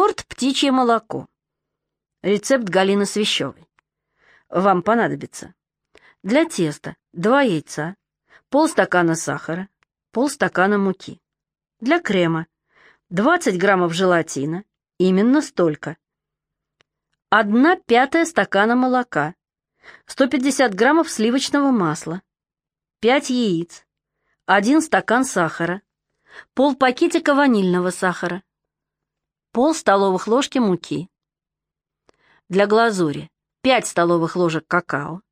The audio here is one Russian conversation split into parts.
Торт «Птичье молоко». Рецепт Галины Свящевой. Вам понадобится для теста 2 яйца, полстакана сахара, полстакана муки. Для крема 20 граммов желатина, именно столько. 1 пятая стакана молока, 150 граммов сливочного масла, 5 яиц, 1 стакан сахара, пол пакетика ванильного сахара, пол столовых ложки муки. Для глазури 5 столовых ложек какао,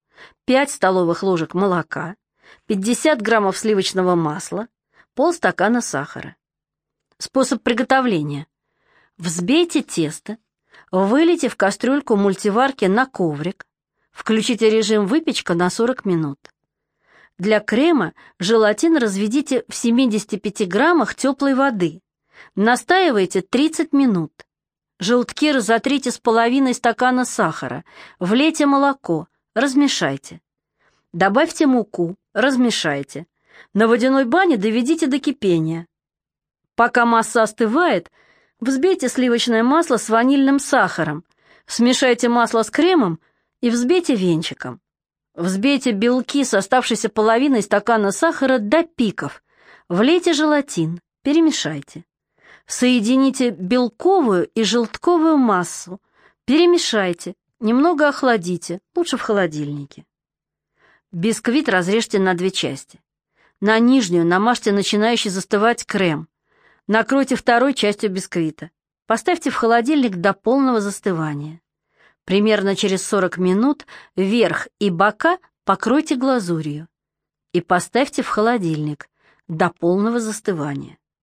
5 столовых ложек молока, 50 граммов сливочного масла, полстакана сахара. Способ приготовления. Взбейте тесто, вылейте в кастрюльку мультиварки на коврик, включите режим выпечка на 40 минут. Для крема желатин разведите в 75 граммах теплой воды. Настаивайте 30 минут. Желтки разотрите с половиной стакана сахара, влейте молоко, размешайте. Добавьте муку, размешайте. На водяной бане доведите до кипения. Пока масса остывает, взбейте сливочное масло с ванильным сахаром, смешайте масло с кремом и взбейте венчиком. Взбейте белки с оставшейся половиной стакана сахара до пиков. Влейте желатин, перемешайте. Соедините белковую и желтковую массу. Перемешайте, немного охладите, лучше в холодильнике. Бисквит разрежьте на две части. На нижнюю намажьте начинающий застывать крем. Накройте второй частью бисквита. Поставьте в холодильник до полного застывания. Примерно через 40 минут верх и бока покройте глазурью и поставьте в холодильник до полного застывания.